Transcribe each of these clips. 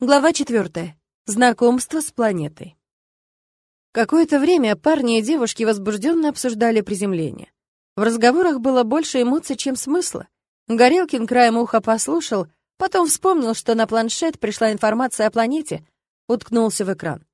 Глава четвертая. Знакомство с планетой. Какое-то время парни и девушки возбужденно обсуждали приземление. В разговорах было больше эмоций, чем смысла. Горелкин краем уха послушал, потом вспомнил, что на планшет пришла информация о планете, уткнулся в экран.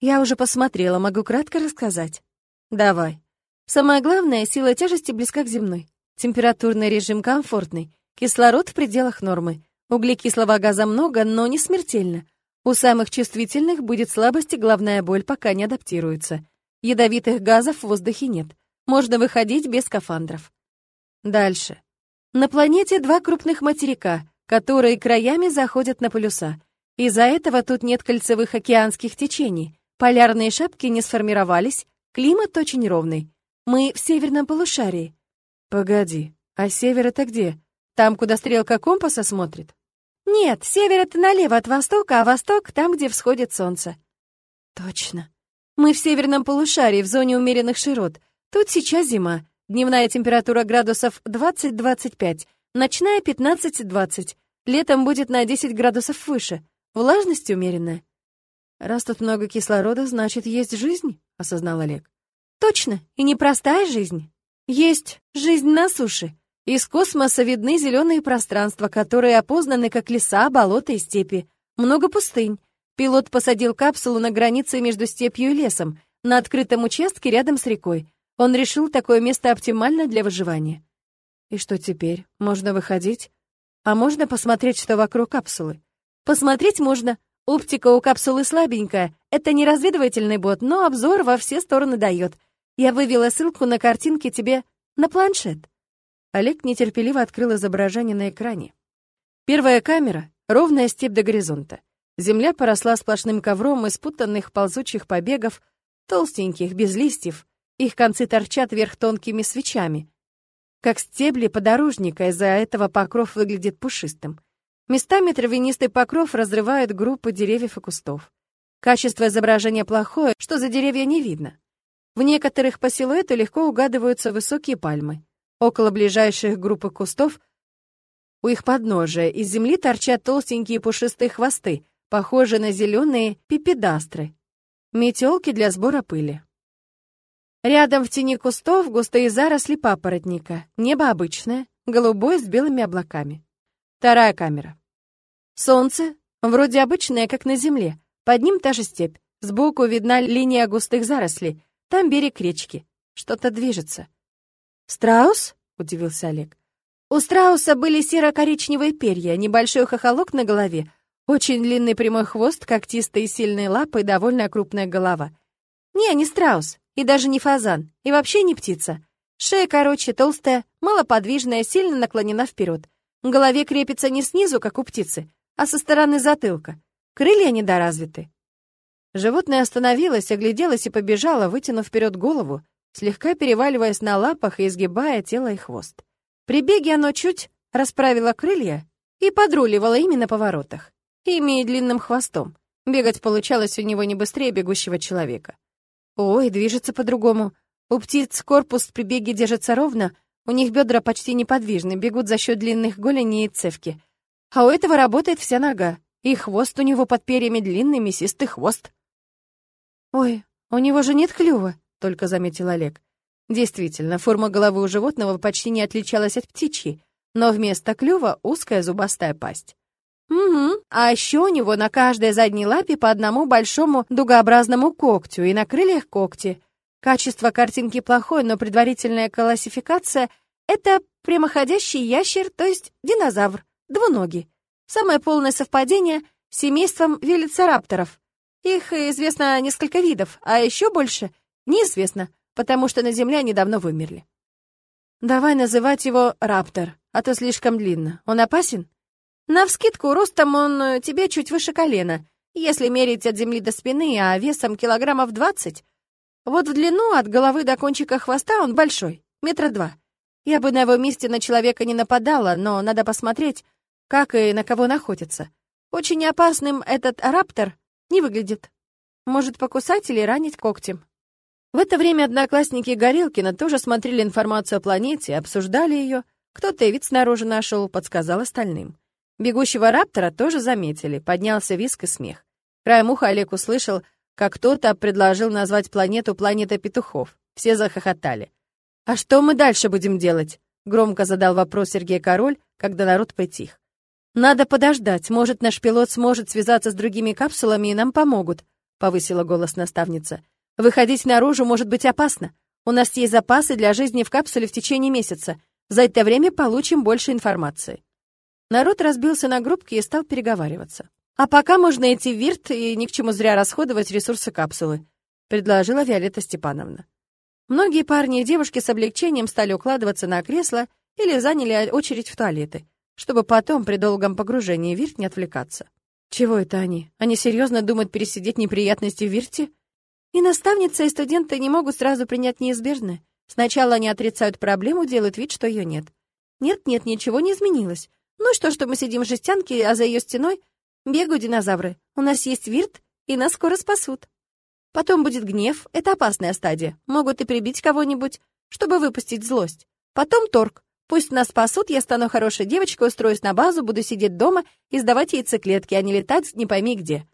«Я уже посмотрела, могу кратко рассказать?» «Давай». Самое главное, сила тяжести близка к земной. Температурный режим комфортный, кислород в пределах нормы, Углекислого газа много, но не смертельно. У самых чувствительных будет слабость и головная боль, пока не адаптируются. Ядовитых газов в воздухе нет. Можно выходить без скафандров. Дальше. На планете два крупных материка, которые краями заходят на полюса. Из-за этого тут нет кольцевых океанских течений. Полярные шапки не сформировались, климат очень ровный. Мы в северном полушарии. Погоди, а север это где? Там, куда стрелка компаса смотрит? Нет, север — это налево от востока, а восток — там, где всходит солнце. Точно. Мы в северном полушарии, в зоне умеренных широт. Тут сейчас зима. Дневная температура градусов 20-25, ночная 15-20. Летом будет на 10 градусов выше. Влажность умеренная. Раз тут много кислорода, значит, есть жизнь, осознал Олег. Точно, и непростая жизнь. Есть жизнь на суше. Из космоса видны зеленые пространства, которые опознаны как леса, болота и степи. Много пустынь. Пилот посадил капсулу на границе между степью и лесом, на открытом участке рядом с рекой. Он решил такое место оптимально для выживания. И что теперь? Можно выходить? А можно посмотреть, что вокруг капсулы? Посмотреть можно. Оптика у капсулы слабенькая. Это не разведывательный бот, но обзор во все стороны дает. Я вывела ссылку на картинки тебе на планшет. Олег нетерпеливо открыл изображение на экране. Первая камера — ровная степь до горизонта. Земля поросла сплошным ковром из путанных ползучих побегов, толстеньких, без листьев. Их концы торчат вверх тонкими свечами. Как стебли подорожника, из-за этого покров выглядит пушистым. Местами травянистый покров разрывает группы деревьев и кустов. Качество изображения плохое, что за деревья не видно. В некоторых по силуэту легко угадываются высокие пальмы. Около ближайших группы кустов у их подножия из земли торчат толстенькие пушистые хвосты, похожие на зеленые пипедастры, метелки для сбора пыли. Рядом в тени кустов густые заросли папоротника, небо обычное, голубое с белыми облаками. Вторая камера. Солнце, вроде обычное, как на земле, под ним та же степь. Сбоку видна линия густых зарослей, там берег речки. Что-то движется. «Страус?» — удивился Олег. У страуса были серо-коричневые перья, небольшой хохолок на голове, очень длинный прямой хвост, когтистые сильные лапы и довольно крупная голова. Не, не страус, и даже не фазан, и вообще не птица. Шея короче, толстая, малоподвижная, сильно наклонена вперед. В голове крепится не снизу, как у птицы, а со стороны затылка. Крылья недоразвиты. Животное остановилось, огляделось и побежало, вытянув вперед голову, слегка переваливаясь на лапах и изгибая тело и хвост. При беге оно чуть расправило крылья и подруливало ими на поворотах, ими длинным хвостом. Бегать получалось у него не быстрее бегущего человека. Ой, движется по-другому. У птиц корпус при беге держится ровно, у них бедра почти неподвижны, бегут за счет длинных голеней и цевки. А у этого работает вся нога, и хвост у него под перьями длинный мясистый хвост. Ой, у него же нет клюва, — только заметил Олег. Действительно, форма головы у животного почти не отличалась от птичьей, но вместо клюва узкая зубастая пасть. Угу, а еще у него на каждой задней лапе по одному большому дугообразному когтю и на крыльях когти. Качество картинки плохое, но предварительная классификация — это прямоходящий ящер, то есть динозавр, двуногий. Самое полное совпадение с семейством велицирапторов. Их известно несколько видов, а еще больше — Неизвестно, потому что на Земле они давно вымерли. Давай называть его Раптор, а то слишком длинно. Он опасен? Навскидку, ростом он э, тебе чуть выше колена, если мерить от земли до спины, а весом килограммов двадцать. Вот в длину от головы до кончика хвоста он большой, метра два. Я бы на его месте на человека не нападала, но надо посмотреть, как и на кого находится. Очень опасным этот раптор не выглядит. Может покусать или ранить когтем. В это время одноклассники Горелкина тоже смотрели информацию о планете, обсуждали ее. Кто-то и вид снаружи нашел, подсказал остальным. Бегущего раптора тоже заметили, поднялся виск и смех. Краем уха Олег услышал, как кто-то предложил назвать планету «Планета петухов». Все захохотали. «А что мы дальше будем делать?» — громко задал вопрос Сергей Король, когда народ притих. «Надо подождать, может, наш пилот сможет связаться с другими капсулами и нам помогут», — повысила голос наставница. «Выходить наружу может быть опасно. У нас есть запасы для жизни в капсуле в течение месяца. За это время получим больше информации». Народ разбился на группки и стал переговариваться. «А пока можно идти в Вирт и ни к чему зря расходовать ресурсы капсулы», предложила Виолетта Степановна. Многие парни и девушки с облегчением стали укладываться на кресло или заняли очередь в туалеты, чтобы потом при долгом погружении в Вирт не отвлекаться. Чего это они? Они серьезно думают пересидеть неприятности в Вирте? И наставница, и студенты не могут сразу принять неизбежное. Сначала они отрицают проблему, делают вид, что ее нет. Нет-нет, ничего не изменилось. Ну что, что мы сидим в жестянке, а за ее стеной бегают динозавры. У нас есть вирт, и нас скоро спасут. Потом будет гнев, это опасная стадия. Могут и прибить кого-нибудь, чтобы выпустить злость. Потом торг. Пусть нас спасут, я стану хорошей девочкой, устроюсь на базу, буду сидеть дома и сдавать яйцеклетки, а не летать не пойми где.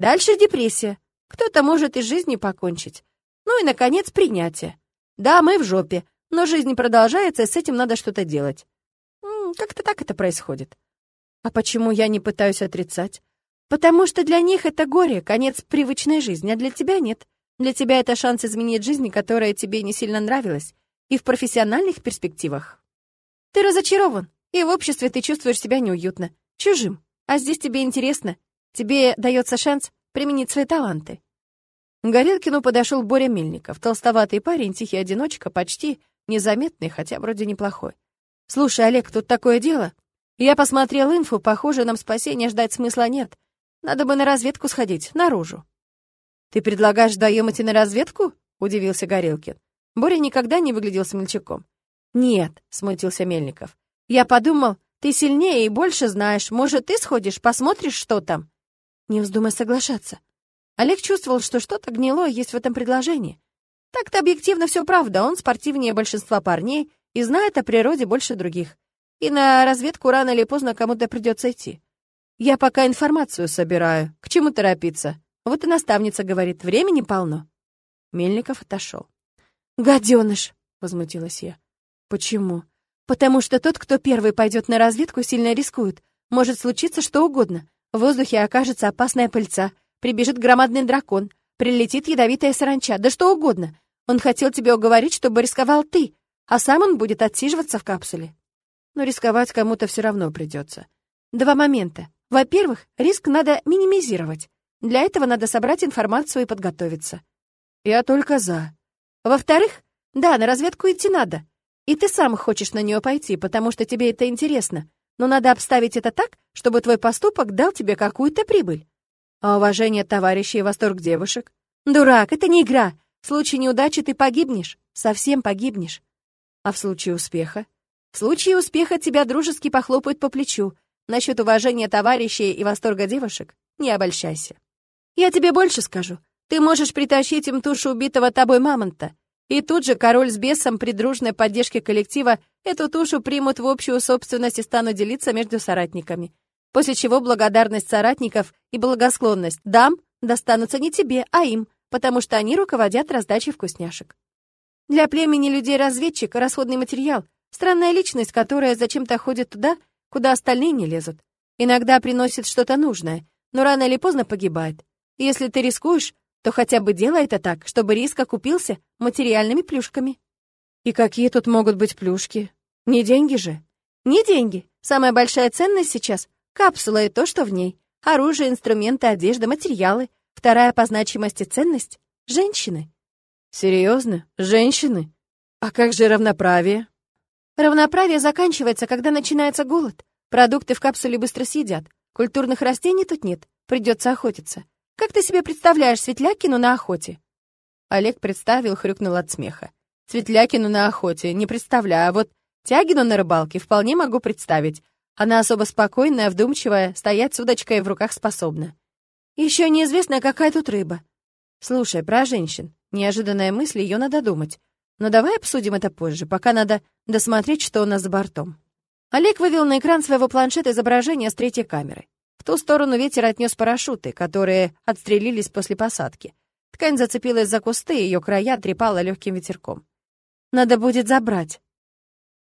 Дальше депрессия. Кто-то может и жизнью покончить. Ну и, наконец, принятие. Да, мы в жопе, но жизнь продолжается, и с этим надо что-то делать. Как-то так это происходит. А почему я не пытаюсь отрицать? Потому что для них это горе, конец привычной жизни, а для тебя нет. Для тебя это шанс изменить жизнь, которая тебе не сильно нравилась, и в профессиональных перспективах. Ты разочарован, и в обществе ты чувствуешь себя неуютно, чужим, а здесь тебе интересно, тебе дается шанс применить свои таланты. К Горелкину подошел Боря Мельников, толстоватый парень, тихий одиночка, почти незаметный, хотя вроде неплохой. «Слушай, Олег, тут такое дело. Я посмотрел инфу, похоже, нам спасения ждать смысла нет. Надо бы на разведку сходить, наружу». «Ты предлагаешь вдвоем идти на разведку?» — удивился Горелкин. Боря никогда не выглядел смельчаком. «Нет», — смутился Мельников. «Я подумал, ты сильнее и больше знаешь. Может, ты сходишь, посмотришь, что там?» «Не вздумай соглашаться». Олег чувствовал, что что-то гнилое есть в этом предложении. Так-то объективно все правда, он спортивнее большинства парней, и знает о природе больше других. И на разведку рано или поздно кому-то придется идти. Я пока информацию собираю. К чему торопиться? Вот и наставница говорит, времени полно. Мельников отошел. «Гаденыш!» — возмутилась я. «Почему?» «Потому что тот, кто первый пойдет на разведку, сильно рискует. Может случиться что угодно. В воздухе окажется опасная пыльца, прибежит громадный дракон, прилетит ядовитая саранча, да что угодно. Он хотел тебе уговорить, чтобы рисковал ты, а сам он будет отсиживаться в капсуле. Но рисковать кому-то все равно придется. Два момента. Во-первых, риск надо минимизировать. Для этого надо собрать информацию и подготовиться. Я только за. Во-вторых, да, на разведку идти надо. И ты сам хочешь на нее пойти, потому что тебе это интересно. Но надо обставить это так, чтобы твой поступок дал тебе какую-то прибыль. А уважение товарищей и восторг девушек? Дурак, это не игра. В случае неудачи ты погибнешь. Совсем погибнешь. А в случае успеха? В случае успеха тебя дружески похлопают по плечу. Насчет уважения товарищей и восторга девушек не обольщайся. Я тебе больше скажу. Ты можешь притащить им тушу убитого тобой мамонта. И тут же король с бесом при дружной поддержке коллектива эту тушу примут в общую собственность и станут делиться между соратниками. После чего благодарность соратников и благосклонность дам достанутся не тебе, а им, потому что они руководят раздачей вкусняшек. Для племени людей-разведчик — расходный материал, странная личность, которая зачем-то ходит туда, куда остальные не лезут. Иногда приносит что-то нужное, но рано или поздно погибает. Если ты рискуешь, то хотя бы делай это так, чтобы риск окупился материальными плюшками. И какие тут могут быть плюшки? Не деньги же? Не деньги. Самая большая ценность сейчас — капсула и то, что в ней. Оружие, инструменты, одежда, материалы. Вторая по значимости ценность — женщины. Серьезно? Женщины? А как же равноправие? Равноправие заканчивается, когда начинается голод. Продукты в капсуле быстро съедят. Культурных растений тут нет. Придется охотиться. Как ты себе представляешь Светлякину на охоте? Олег представил, хрюкнул от смеха. Светлякину на охоте, не представляю, а вот Тягину на рыбалке вполне могу представить. Она особо спокойная, вдумчивая, стоять с удочкой в руках способна. Еще неизвестно, какая тут рыба. Слушай, про женщин. Неожиданная мысль, ее надо думать. Но давай обсудим это позже, пока надо досмотреть, что у нас за бортом. Олег вывел на экран своего планшета изображение с третьей камеры. В ту сторону ветер отнес парашюты, которые отстрелились после посадки. Ткань зацепилась за кусты, ее края трепала легким ветерком. Надо будет забрать.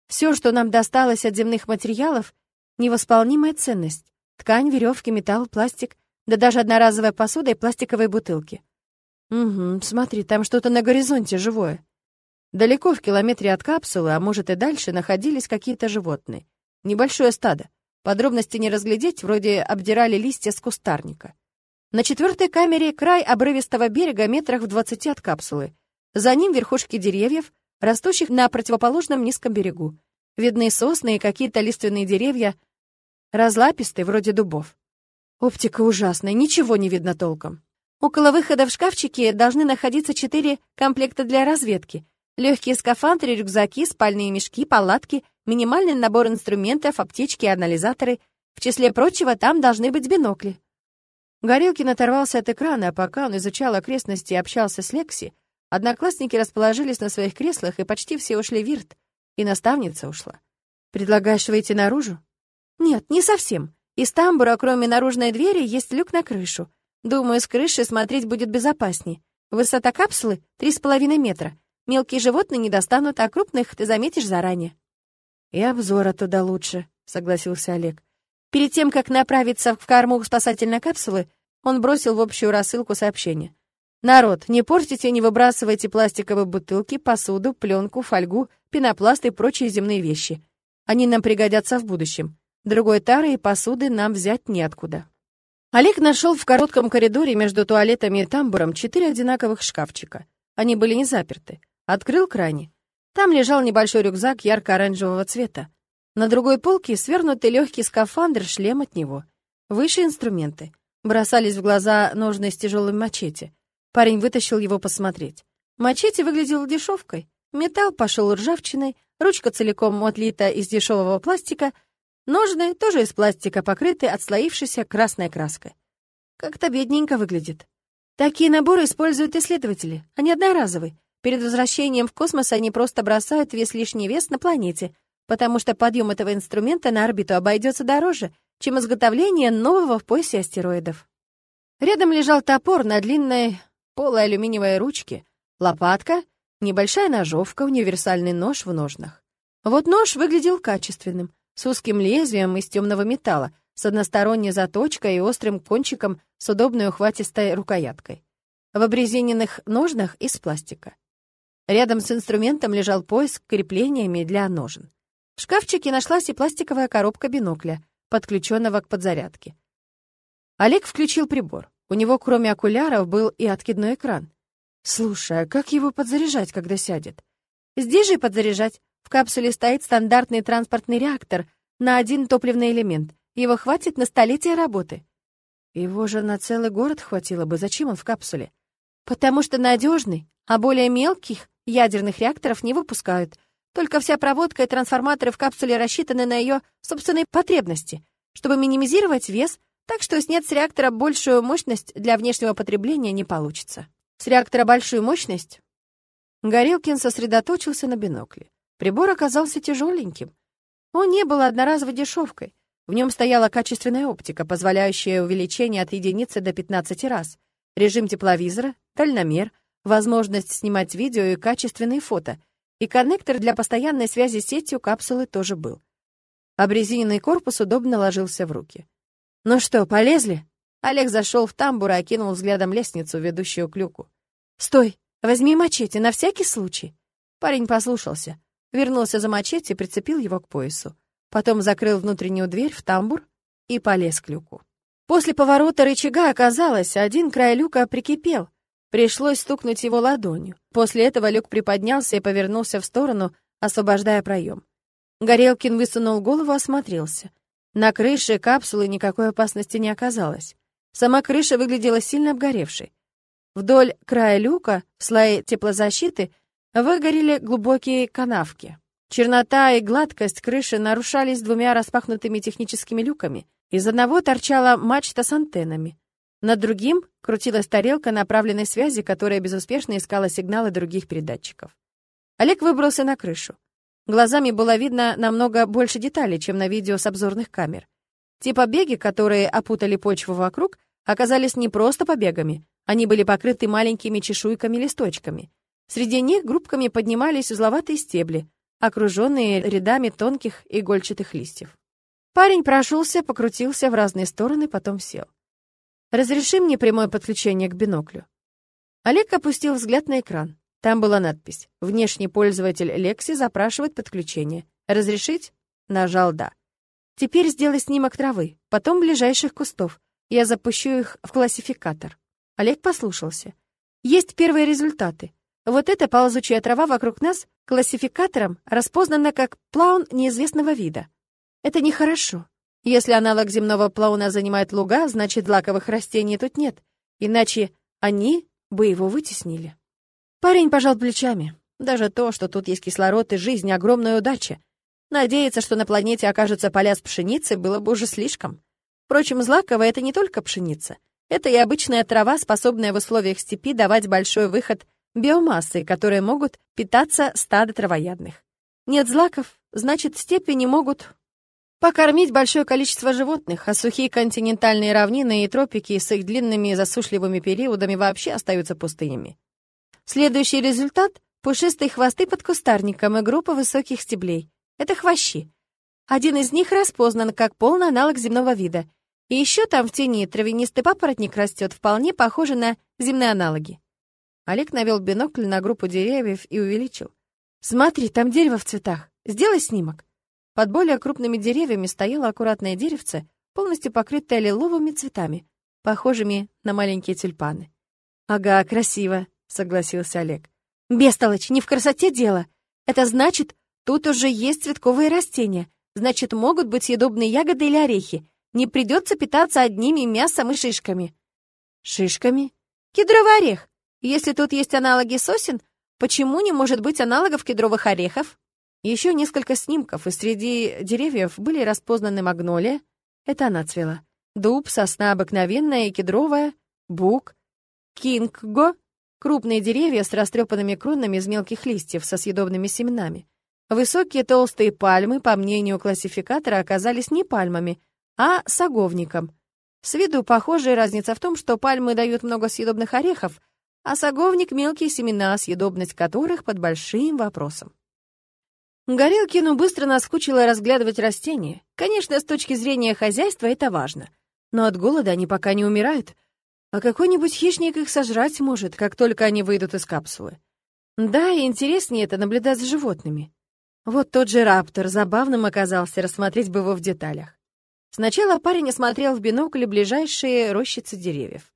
Все, что нам досталось от земных материалов, невосполнимая ценность. Ткань, веревки, металл, пластик, да даже одноразовая посуда и пластиковые бутылки. Угу, смотри, там что-то на горизонте живое. Далеко в километре от капсулы, а может и дальше, находились какие-то животные. Небольшое стадо. Подробности не разглядеть, вроде обдирали листья с кустарника. На четвертой камере край обрывистого берега метрах в двадцати от капсулы. За ним верхушки деревьев, растущих на противоположном низком берегу. Видны сосны и какие-то лиственные деревья, разлапистые, вроде дубов. Оптика ужасная, ничего не видно толком. Около выхода в шкафчике должны находиться четыре комплекта для разведки. Легкие скафандры, рюкзаки, спальные мешки, палатки, минимальный набор инструментов, аптечки и анализаторы. В числе прочего, там должны быть бинокли. Горелкин оторвался от экрана, а пока он изучал окрестности и общался с Лекси, одноклассники расположились на своих креслах, и почти все ушли в Вирт, и наставница ушла. «Предлагаешь выйти наружу?» «Нет, не совсем. Из тамбура, кроме наружной двери, есть люк на крышу. Думаю, с крыши смотреть будет безопаснее. Высота капсулы — три с половиной метра. Мелкие животные не достанут, а крупных ты заметишь заранее». «И обзор оттуда лучше», — согласился Олег. Перед тем, как направиться в корму спасательной капсулы, он бросил в общую рассылку сообщение. «Народ, не портите и не выбрасывайте пластиковые бутылки, посуду, пленку, фольгу, пенопласт и прочие земные вещи. Они нам пригодятся в будущем. Другой тары и посуды нам взять неоткуда». Олег нашел в коротком коридоре между туалетами и тамбуром четыре одинаковых шкафчика. Они были не заперты. Открыл крани. Там лежал небольшой рюкзак ярко-оранжевого цвета. На другой полке свернутый легкий скафандр, шлем от него. Выше инструменты. Бросались в глаза ножны с тяжелым мачете. Парень вытащил его посмотреть. Мачете выглядел дешевкой. Металл пошел ржавчиной, ручка целиком отлита из дешевого пластика, ножны тоже из пластика покрыты отслоившейся красной краской. Как-то бедненько выглядит. Такие наборы используют исследователи, они одноразовые. Перед возвращением в космос они просто бросают весь лишний вес на планете, потому что подъем этого инструмента на орбиту обойдется дороже, чем изготовление нового в поясе астероидов. Рядом лежал топор на длинной полой алюминиевой ручке, лопатка, небольшая ножовка, универсальный нож в ножнах. Вот нож выглядел качественным, с узким лезвием из темного металла, с односторонней заточкой и острым кончиком с удобной ухватистой рукояткой. В обрезиненных ножнах из пластика. Рядом с инструментом лежал пояс с креплениями для ножен. В шкафчике нашлась и пластиковая коробка бинокля, подключенного к подзарядке. Олег включил прибор. У него, кроме окуляров, был и откидной экран. Слушай, а как его подзаряжать, когда сядет? Здесь же подзаряжать. В капсуле стоит стандартный транспортный реактор на один топливный элемент. Его хватит на столетие работы. Его же на целый город хватило бы. Зачем он в капсуле? Потому что надежный, а более мелких Ядерных реакторов не выпускают. Только вся проводка и трансформаторы в капсуле рассчитаны на ее собственные потребности, чтобы минимизировать вес, так что снять с реактора большую мощность для внешнего потребления не получится. С реактора большую мощность? Горелкин сосредоточился на бинокле. Прибор оказался тяжеленьким. Он не был одноразовой дешевкой. В нем стояла качественная оптика, позволяющая увеличение от единицы до 15 раз, режим тепловизора, дальномер — возможность снимать видео и качественные фото, и коннектор для постоянной связи с сетью капсулы тоже был. Обрезиненный корпус удобно ложился в руки. «Ну что, полезли?» Олег зашел в тамбур и окинул взглядом лестницу, ведущую к люку. «Стой! Возьми мачете, на всякий случай!» Парень послушался, вернулся за мачете и прицепил его к поясу. Потом закрыл внутреннюю дверь в тамбур и полез к люку. После поворота рычага оказалось, один край люка прикипел, Пришлось стукнуть его ладонью. После этого люк приподнялся и повернулся в сторону, освобождая проем. Горелкин высунул голову, осмотрелся. На крыше капсулы никакой опасности не оказалось. Сама крыша выглядела сильно обгоревшей. Вдоль края люка, в слое теплозащиты, выгорели глубокие канавки. Чернота и гладкость крыши нарушались двумя распахнутыми техническими люками. Из одного торчала мачта с антеннами. Над другим крутилась тарелка направленной связи, которая безуспешно искала сигналы других передатчиков. Олег выбрался на крышу. Глазами было видно намного больше деталей, чем на видео с обзорных камер. Те побеги, которые опутали почву вокруг, оказались не просто побегами, они были покрыты маленькими чешуйками-листочками. Среди них группками поднимались узловатые стебли, окруженные рядами тонких игольчатых листьев. Парень прошелся, покрутился в разные стороны, потом сел. «Разреши мне прямое подключение к биноклю». Олег опустил взгляд на экран. Там была надпись «Внешний пользователь Лекси запрашивает подключение. Разрешить?» Нажал «Да». «Теперь сделай снимок травы, потом ближайших кустов. Я запущу их в классификатор». Олег послушался. «Есть первые результаты. Вот эта ползучая трава вокруг нас классификатором распознана как плаун неизвестного вида. Это нехорошо. Если аналог земного плауна занимает луга, значит, злаковых растений тут нет. Иначе они бы его вытеснили. Парень пожал плечами. Даже то, что тут есть кислород и жизнь, огромная удача. Надеяться, что на планете окажется поля с пшеницей, было бы уже слишком. Впрочем, злаковая — это не только пшеница. Это и обычная трава, способная в условиях степи давать большой выход биомассы, которые могут питаться стадо травоядных. Нет злаков, значит, степи не могут покормить большое количество животных, а сухие континентальные равнины и тропики с их длинными засушливыми периодами вообще остаются пустынями. Следующий результат — пушистые хвосты под кустарником и группа высоких стеблей. Это хвощи. Один из них распознан как полный аналог земного вида. И еще там в тени травянистый папоротник растет, вполне похожий на земные аналоги. Олег навел бинокль на группу деревьев и увеличил. «Смотри, там дерево в цветах. Сделай снимок». Под более крупными деревьями стояло аккуратное деревце, полностью покрытое лиловыми цветами, похожими на маленькие тюльпаны. «Ага, красиво», — согласился Олег. «Бестолочь, не в красоте дело. Это значит, тут уже есть цветковые растения, значит, могут быть съедобные ягоды или орехи. Не придется питаться одними мясом и шишками». «Шишками?» «Кедровый орех. Если тут есть аналоги сосен, почему не может быть аналогов кедровых орехов?» Еще несколько снимков, и среди деревьев были распознаны магнолия, это она цвела, дуб, сосна обыкновенная и кедровая, бук, кингго, крупные деревья с растрепанными кронами из мелких листьев со съедобными семенами. Высокие толстые пальмы, по мнению классификатора, оказались не пальмами, а саговником. С виду похожая разница в том, что пальмы дают много съедобных орехов, а саговник — мелкие семена, съедобность которых под большим вопросом. Горелкину быстро наскучило разглядывать растения. Конечно, с точки зрения хозяйства это важно. Но от голода они пока не умирают. А какой-нибудь хищник их сожрать может, как только они выйдут из капсулы. Да, и интереснее это наблюдать за животными. Вот тот же раптор забавным оказался, рассмотреть бы его в деталях. Сначала парень осмотрел в бинокль ближайшие рощицы деревьев.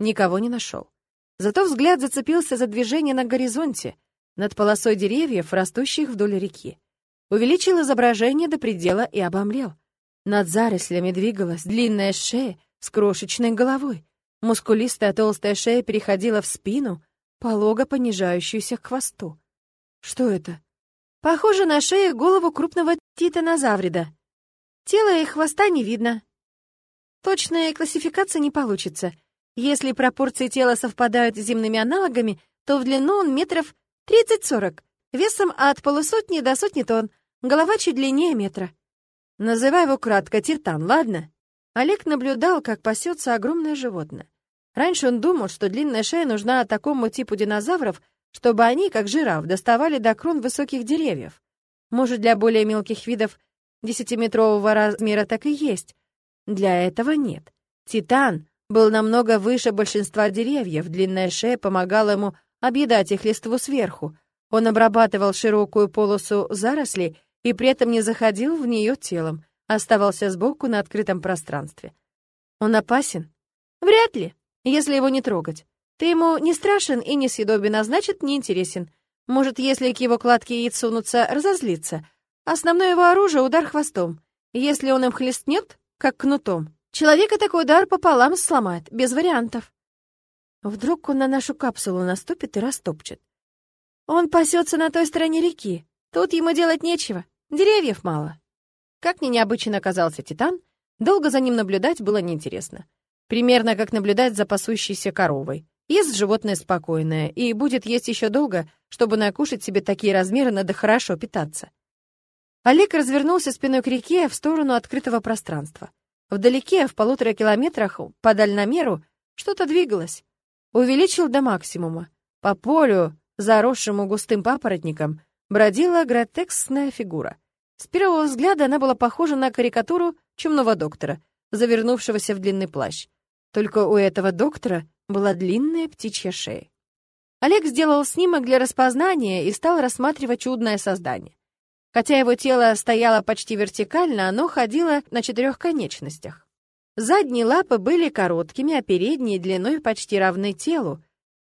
Никого не нашел. Зато взгляд зацепился за движение на горизонте, над полосой деревьев, растущих вдоль реки. Увеличил изображение до предела и обомлел. Над зарослями двигалась длинная шея с крошечной головой. Мускулистая толстая шея переходила в спину, полого понижающуюся к хвосту. Что это? Похоже на шею голову крупного титанозаврида. Тела и хвоста не видно. Точная классификация не получится. Если пропорции тела совпадают с земными аналогами, то в длину он метров Тридцать-сорок. Весом от полусотни до сотни тонн. Голова чуть длиннее метра. Называй его кратко Титан, ладно? Олег наблюдал, как пасется огромное животное. Раньше он думал, что длинная шея нужна такому типу динозавров, чтобы они, как жираф, доставали до крон высоких деревьев. Может, для более мелких видов десятиметрового размера так и есть. Для этого нет. Титан был намного выше большинства деревьев, длинная шея помогала ему объедать их листву сверху. Он обрабатывал широкую полосу зарослей и при этом не заходил в нее телом, оставался сбоку на открытом пространстве. Он опасен? Вряд ли, если его не трогать. Ты ему не страшен и не съедобен, а значит, не интересен. Может, если к его кладке яиц сунутся, разозлиться. Основное его оружие — удар хвостом. Если он им хлестнет, как кнутом, человека такой удар пополам сломает, без вариантов. Вдруг он на нашу капсулу наступит и растопчет. Он пасется на той стороне реки. Тут ему делать нечего. Деревьев мало. Как ни необычно оказался Титан, долго за ним наблюдать было неинтересно. Примерно как наблюдать за пасущейся коровой. Ест животное спокойное и будет есть еще долго, чтобы накушать себе такие размеры, надо хорошо питаться. Олег развернулся спиной к реке в сторону открытого пространства. Вдалеке, в полутора километрах по дальномеру, что-то двигалось. Увеличил до максимума. По полю, заросшему густым папоротником, бродила гротексная фигура. С первого взгляда она была похожа на карикатуру чумного доктора, завернувшегося в длинный плащ. Только у этого доктора была длинная птичья шея. Олег сделал снимок для распознания и стал рассматривать чудное создание. Хотя его тело стояло почти вертикально, оно ходило на четырех конечностях. Задние лапы были короткими, а передние длиной почти равны телу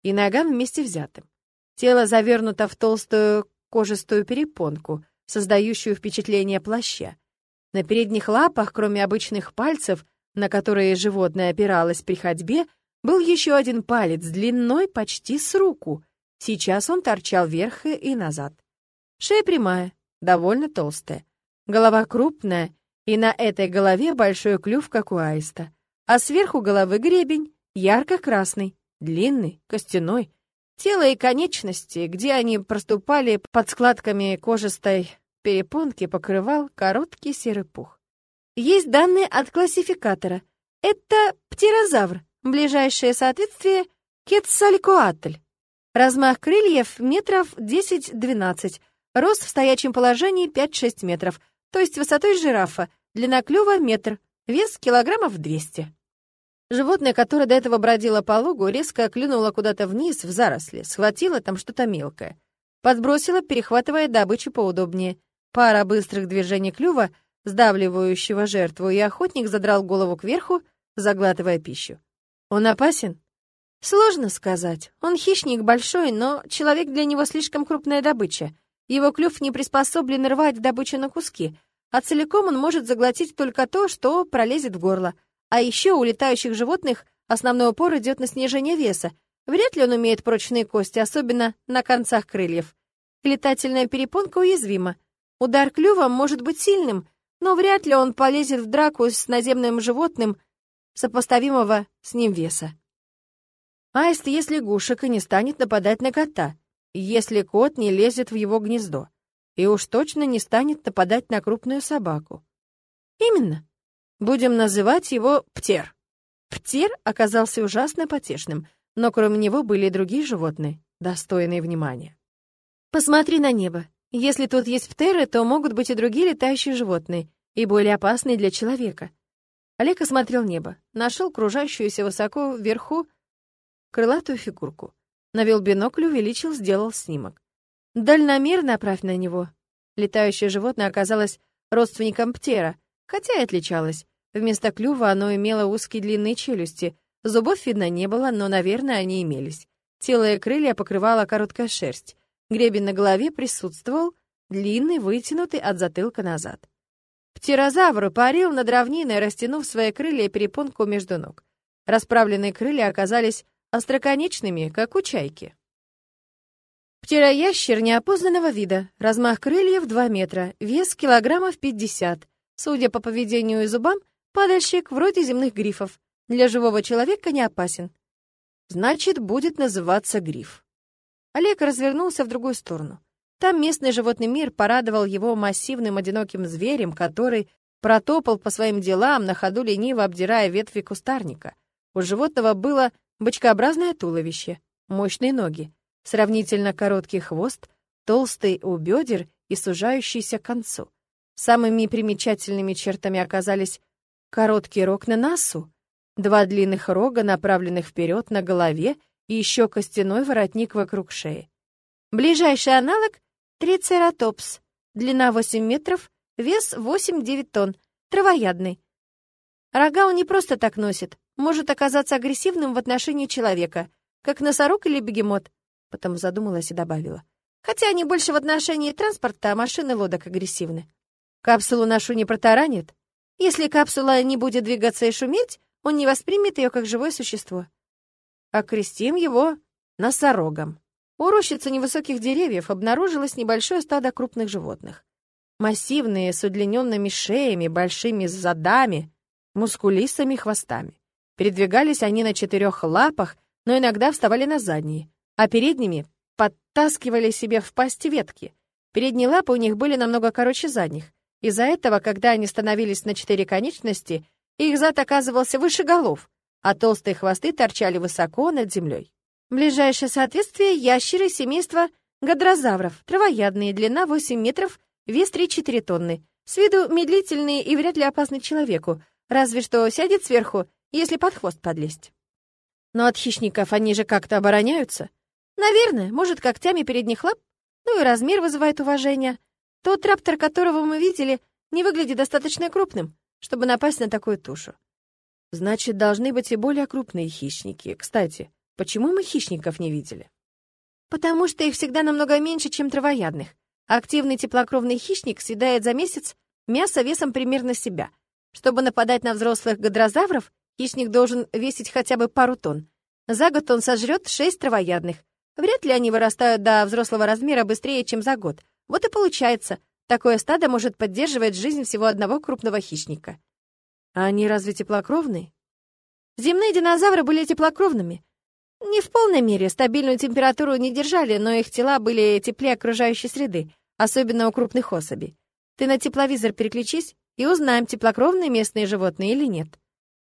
и ногам вместе взятым. Тело завернуто в толстую кожистую перепонку, создающую впечатление плаща. На передних лапах, кроме обычных пальцев, на которые животное опиралось при ходьбе, был еще один палец длиной почти с руку. Сейчас он торчал вверх и назад. Шея прямая, довольно толстая. Голова крупная, и на этой голове большой клюв, как у аиста. А сверху головы гребень, ярко-красный, длинный, костяной. Тело и конечности, где они проступали под складками кожистой перепонки, покрывал короткий серый пух. Есть данные от классификатора. Это птерозавр, ближайшее соответствие — Кетцалькоатль. Размах крыльев метров 10-12, Рост в стоячем положении 5-6 метров, то есть высотой жирафа, длина клюва — метр, вес килограммов 200. Животное, которое до этого бродило по лугу, резко клюнуло куда-то вниз, в заросли, схватило там что-то мелкое. Подбросило, перехватывая добычу поудобнее. Пара быстрых движений клюва, сдавливающего жертву, и охотник задрал голову кверху, заглатывая пищу. Он опасен? Сложно сказать. Он хищник большой, но человек для него слишком крупная добыча. Его клюв не приспособлен рвать добычу на куски, а целиком он может заглотить только то, что пролезет в горло. А еще у летающих животных основной упор идет на снижение веса. Вряд ли он умеет прочные кости, особенно на концах крыльев. Летательная перепонка уязвима. Удар клювом может быть сильным, но вряд ли он полезет в драку с наземным животным сопоставимого с ним веса. Аист, если лягушек и не станет нападать на кота если кот не лезет в его гнездо, и уж точно не станет нападать на крупную собаку. Именно. Будем называть его Птер. Птер оказался ужасно потешным, но кроме него были и другие животные, достойные внимания. Посмотри на небо. Если тут есть птеры, то могут быть и другие летающие животные, и более опасные для человека. Олег осмотрел небо, нашел кружащуюся высоко вверху крылатую фигурку. Навел бинокль, увеличил, сделал снимок. Дальномер направь на него. Летающее животное оказалось родственником птера, хотя и отличалось. Вместо клюва оно имело узкие длинные челюсти. Зубов видно не было, но, наверное, они имелись. Тело и крылья покрывала короткая шерсть. Гребень на голове присутствовал, длинный, вытянутый от затылка назад. Птерозавр парил над равниной, растянув свои крылья и перепонку между ног. Расправленные крылья оказались остроконечными, как у чайки. Птероящер неопознанного вида, размах крыльев 2 метра, вес килограммов 50. Судя по поведению и зубам, падальщик вроде земных грифов. Для живого человека не опасен. Значит, будет называться гриф. Олег развернулся в другую сторону. Там местный животный мир порадовал его массивным одиноким зверем, который протопал по своим делам, на ходу лениво обдирая ветви кустарника. У животного было бочкообразное туловище, мощные ноги, сравнительно короткий хвост, толстый у бедер и сужающийся к концу. Самыми примечательными чертами оказались короткий рог на носу, два длинных рога, направленных вперед на голове, и еще костяной воротник вокруг шеи. Ближайший аналог — трицератопс, длина 8 метров, вес 8-9 тонн, травоядный. Рога он не просто так носит, может оказаться агрессивным в отношении человека, как носорог или бегемот. Потом задумалась и добавила. Хотя они больше в отношении транспорта, а машины лодок агрессивны. Капсулу нашу не протаранит. Если капсула не будет двигаться и шуметь, он не воспримет ее как живое существо. Окрестим его носорогом. У рощицы невысоких деревьев обнаружилось небольшое стадо крупных животных. Массивные, с удлиненными шеями, большими задами, мускулистыми хвостами. Передвигались они на четырех лапах, но иногда вставали на задние, а передними подтаскивали себе в пасть ветки. Передние лапы у них были намного короче задних. Из-за этого, когда они становились на четыре конечности, их зад оказывался выше голов, а толстые хвосты торчали высоко над землей. Ближайшее соответствие — ящеры семейства гадрозавров, травоядные, длина 8 метров, вес 3-4 тонны. С виду медлительные и вряд ли опасны человеку, разве что сядет сверху, если под хвост подлезть. Но от хищников они же как-то обороняются. Наверное, может, когтями передних лап? Ну и размер вызывает уважение. Тот раптор, которого мы видели, не выглядит достаточно крупным, чтобы напасть на такую тушу. Значит, должны быть и более крупные хищники. Кстати, почему мы хищников не видели? Потому что их всегда намного меньше, чем травоядных. Активный теплокровный хищник съедает за месяц мясо весом примерно себя. Чтобы нападать на взрослых гадрозавров, Хищник должен весить хотя бы пару тонн. За год он сожрет шесть травоядных. Вряд ли они вырастают до взрослого размера быстрее, чем за год. Вот и получается, такое стадо может поддерживать жизнь всего одного крупного хищника. А они разве теплокровные? Земные динозавры были теплокровными. Не в полной мере, стабильную температуру не держали, но их тела были теплее окружающей среды, особенно у крупных особей. Ты на тепловизор переключись и узнаем, теплокровные местные животные или нет.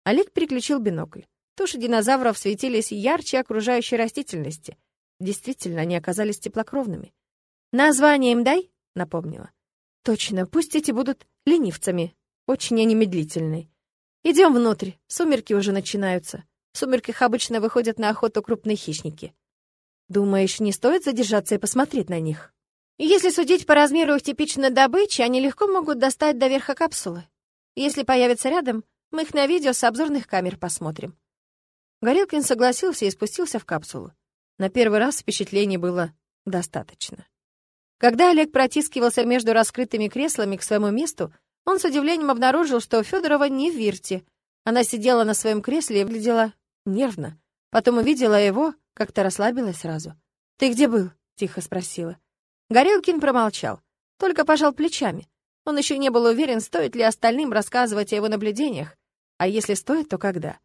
Олег переключил бинокль. Туши динозавров светились ярче окружающей растительности. Действительно, они оказались теплокровными. «Название им дай?» — напомнила. «Точно, пусть эти будут ленивцами. Очень они медлительные. Идем внутрь, сумерки уже начинаются. В сумерках обычно выходят на охоту крупные хищники. Думаешь, не стоит задержаться и посмотреть на них?» Если судить по размеру их типичной добычи, они легко могут достать до верха капсулы. Если появятся рядом, мы их на видео с обзорных камер посмотрим». Горелкин согласился и спустился в капсулу. На первый раз впечатлений было достаточно. Когда Олег протискивался между раскрытыми креслами к своему месту, он с удивлением обнаружил, что Федорова не в вирте. Она сидела на своем кресле и выглядела нервно. Потом увидела его, как-то расслабилась сразу. «Ты где был?» — тихо спросила. Горелкин промолчал, только пожал плечами. Он еще не был уверен, стоит ли остальным рассказывать о его наблюдениях, а если стоит, то когда.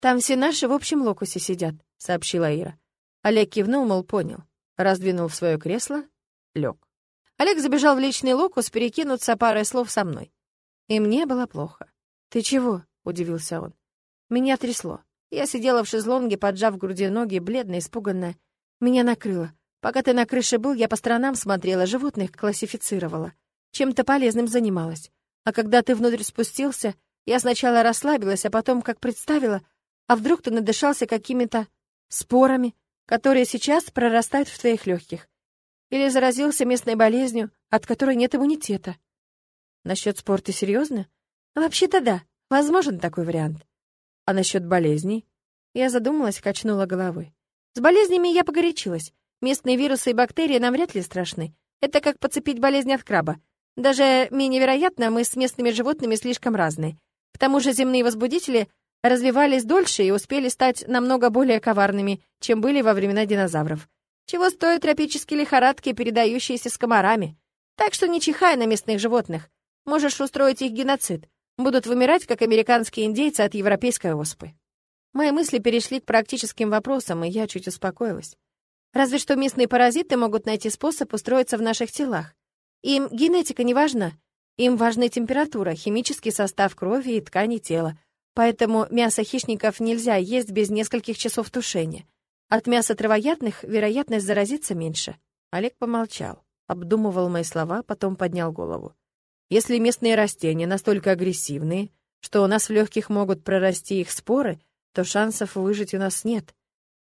«Там все наши в общем локусе сидят», — сообщила Ира. Олег кивнул, мол, понял. Раздвинул свое кресло, лег. Олег забежал в личный локус перекинуться парой слов со мной. И мне было плохо. «Ты чего?» — удивился он. Меня трясло. Я сидела в шезлонге, поджав в груди ноги, бледная, испуганная. Меня накрыло. Пока ты на крыше был, я по сторонам смотрела, животных классифицировала чем-то полезным занималась. А когда ты внутрь спустился, я сначала расслабилась, а потом как представила, а вдруг ты надышался какими-то спорами, которые сейчас прорастают в твоих легких. Или заразился местной болезнью, от которой нет иммунитета. Насчет спор ты серьезно? Вообще-то да, возможен такой вариант. А насчет болезней? Я задумалась, качнула головой. С болезнями я погорячилась. Местные вирусы и бактерии нам вряд ли страшны. Это как подцепить болезнь от краба. Даже менее вероятно, мы с местными животными слишком разные. К тому же земные возбудители развивались дольше и успели стать намного более коварными, чем были во времена динозавров. Чего стоят тропические лихорадки, передающиеся с комарами. Так что не чихай на местных животных. Можешь устроить их геноцид. Будут вымирать, как американские индейцы от европейской оспы. Мои мысли перешли к практическим вопросам, и я чуть успокоилась. Разве что местные паразиты могут найти способ устроиться в наших телах. Им генетика не важна. Им важна температура, химический состав крови и тканей тела. Поэтому мясо хищников нельзя есть без нескольких часов тушения. От мяса травоядных вероятность заразиться меньше. Олег помолчал, обдумывал мои слова, потом поднял голову. Если местные растения настолько агрессивные, что у нас в легких могут прорасти их споры, то шансов выжить у нас нет.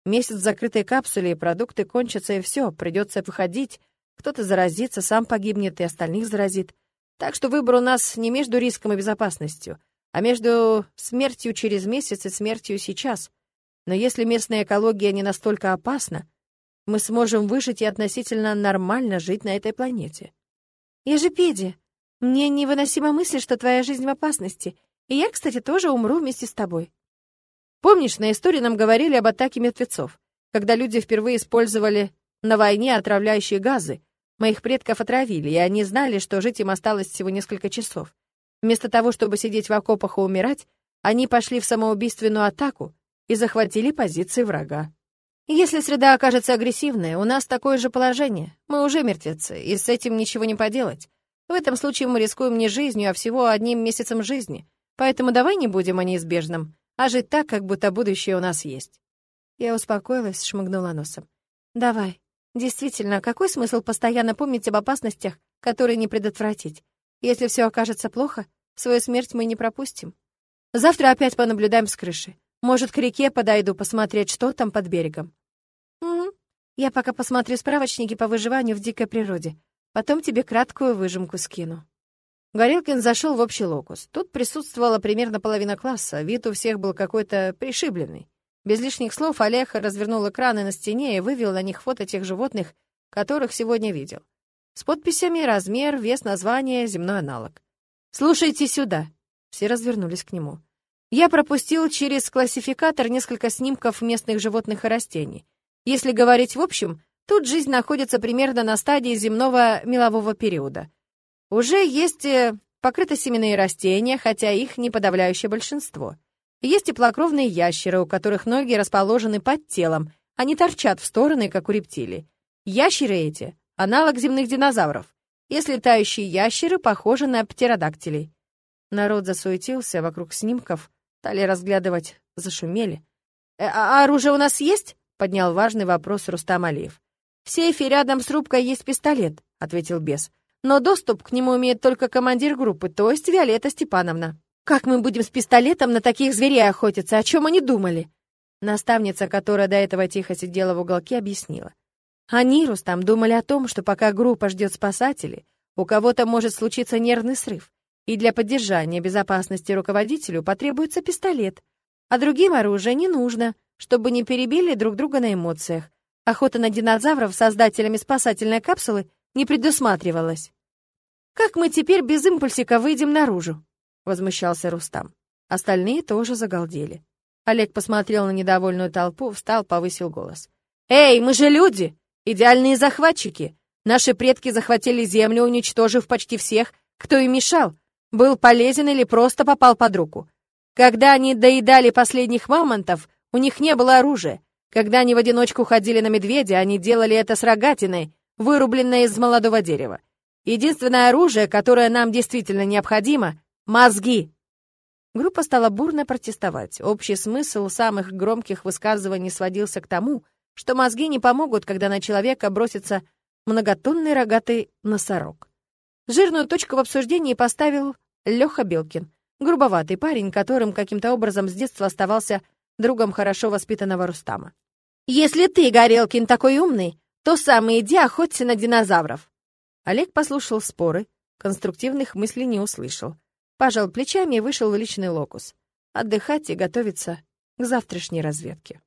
Месяц в закрытой капсуле, и продукты кончатся, и все, придется выходить, кто-то заразится, сам погибнет и остальных заразит. Так что выбор у нас не между риском и безопасностью, а между смертью через месяц и смертью сейчас. Но если местная экология не настолько опасна, мы сможем выжить и относительно нормально жить на этой планете. Ежепедия, мне невыносима мысль, что твоя жизнь в опасности, и я, кстати, тоже умру вместе с тобой. Помнишь, на истории нам говорили об атаке мертвецов, когда люди впервые использовали на войне отравляющие газы, Моих предков отравили, и они знали, что жить им осталось всего несколько часов. Вместо того, чтобы сидеть в окопах и умирать, они пошли в самоубийственную атаку и захватили позиции врага. Если среда окажется агрессивной, у нас такое же положение. Мы уже мертвецы, и с этим ничего не поделать. В этом случае мы рискуем не жизнью, а всего одним месяцем жизни. Поэтому давай не будем о неизбежном, а жить так, как будто будущее у нас есть. Я успокоилась, шмыгнула носом. Давай. Действительно, какой смысл постоянно помнить об опасностях, которые не предотвратить? Если все окажется плохо, свою смерть мы не пропустим. Завтра опять понаблюдаем с крыши. Может, к реке подойду посмотреть, что там под берегом. Угу. Я пока посмотрю справочники по выживанию в дикой природе. Потом тебе краткую выжимку скину. Горелкин зашел в общий локус. Тут присутствовала примерно половина класса, вид у всех был какой-то пришибленный. Без лишних слов Олег развернул экраны на стене и вывел на них фото тех животных, которых сегодня видел. С подписями размер, вес, название, земной аналог. «Слушайте сюда!» Все развернулись к нему. Я пропустил через классификатор несколько снимков местных животных и растений. Если говорить в общем, тут жизнь находится примерно на стадии земного мелового периода. Уже есть э, покрытосеменные растения, хотя их не подавляющее большинство. Есть теплокровные ящеры, у которых ноги расположены под телом, они торчат в стороны, как у рептилий. Ящеры эти — аналог земных динозавров. Если летающие ящеры похожи на птеродактилей. Народ засуетился вокруг снимков, стали разглядывать, зашумели. «Э, «А оружие у нас есть?» поднял важный вопрос Рустам Алиев. «В сейфе рядом с рубкой есть пистолет», — ответил бес. «Но доступ к нему имеет только командир группы, то есть Виолетта Степановна». «Как мы будем с пистолетом на таких зверей охотиться? О чем они думали?» Наставница, которая до этого тихо сидела в уголке, объяснила. Они, Рустам, думали о том, что пока группа ждет спасателей, у кого-то может случиться нервный срыв, и для поддержания безопасности руководителю потребуется пистолет, а другим оружие не нужно, чтобы не перебили друг друга на эмоциях. Охота на динозавров создателями спасательной капсулы не предусматривалась. «Как мы теперь без импульсика выйдем наружу?» — возмущался Рустам. Остальные тоже загалдели. Олег посмотрел на недовольную толпу, встал, повысил голос. «Эй, мы же люди! Идеальные захватчики! Наши предки захватили землю, уничтожив почти всех, кто им мешал, был полезен или просто попал под руку. Когда они доедали последних мамонтов, у них не было оружия. Когда они в одиночку ходили на медведя, они делали это с рогатиной, вырубленной из молодого дерева. Единственное оружие, которое нам действительно необходимо — мозги. Группа стала бурно протестовать. Общий смысл самых громких высказываний сводился к тому, что мозги не помогут, когда на человека бросится многотонный рогатый носорог. Жирную точку в обсуждении поставил Леха Белкин, грубоватый парень, которым каким-то образом с детства оставался другом хорошо воспитанного Рустама. «Если ты, Горелкин, такой умный, то сам иди охоться на динозавров». Олег послушал споры, конструктивных мыслей не услышал. Пожал плечами и вышел в личный локус. Отдыхать и готовиться к завтрашней разведке.